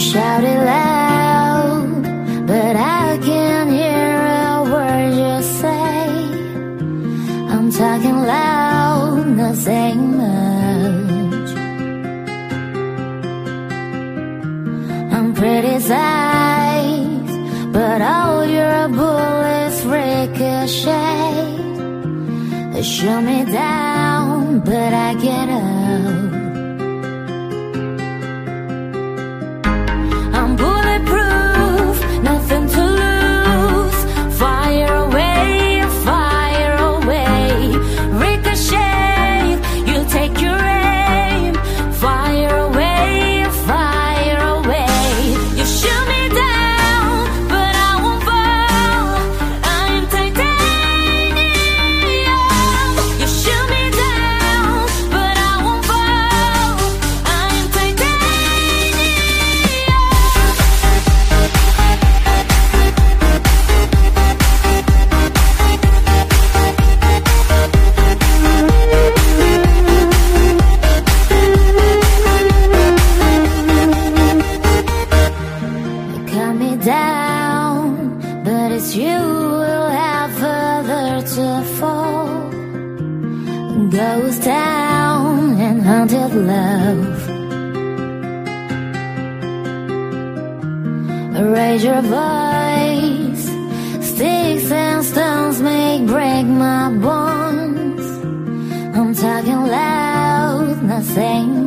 shout it loud, but I can't hear a word you say. I'm talking loud, not saying much. I'm pretty size, but all your bullets ricochet. They shoot me down, but I down, but it's you who have further to fall. Ghost town and haunted love. Raise your voice, sticks and stones make break my bones. I'm talking loud, not saying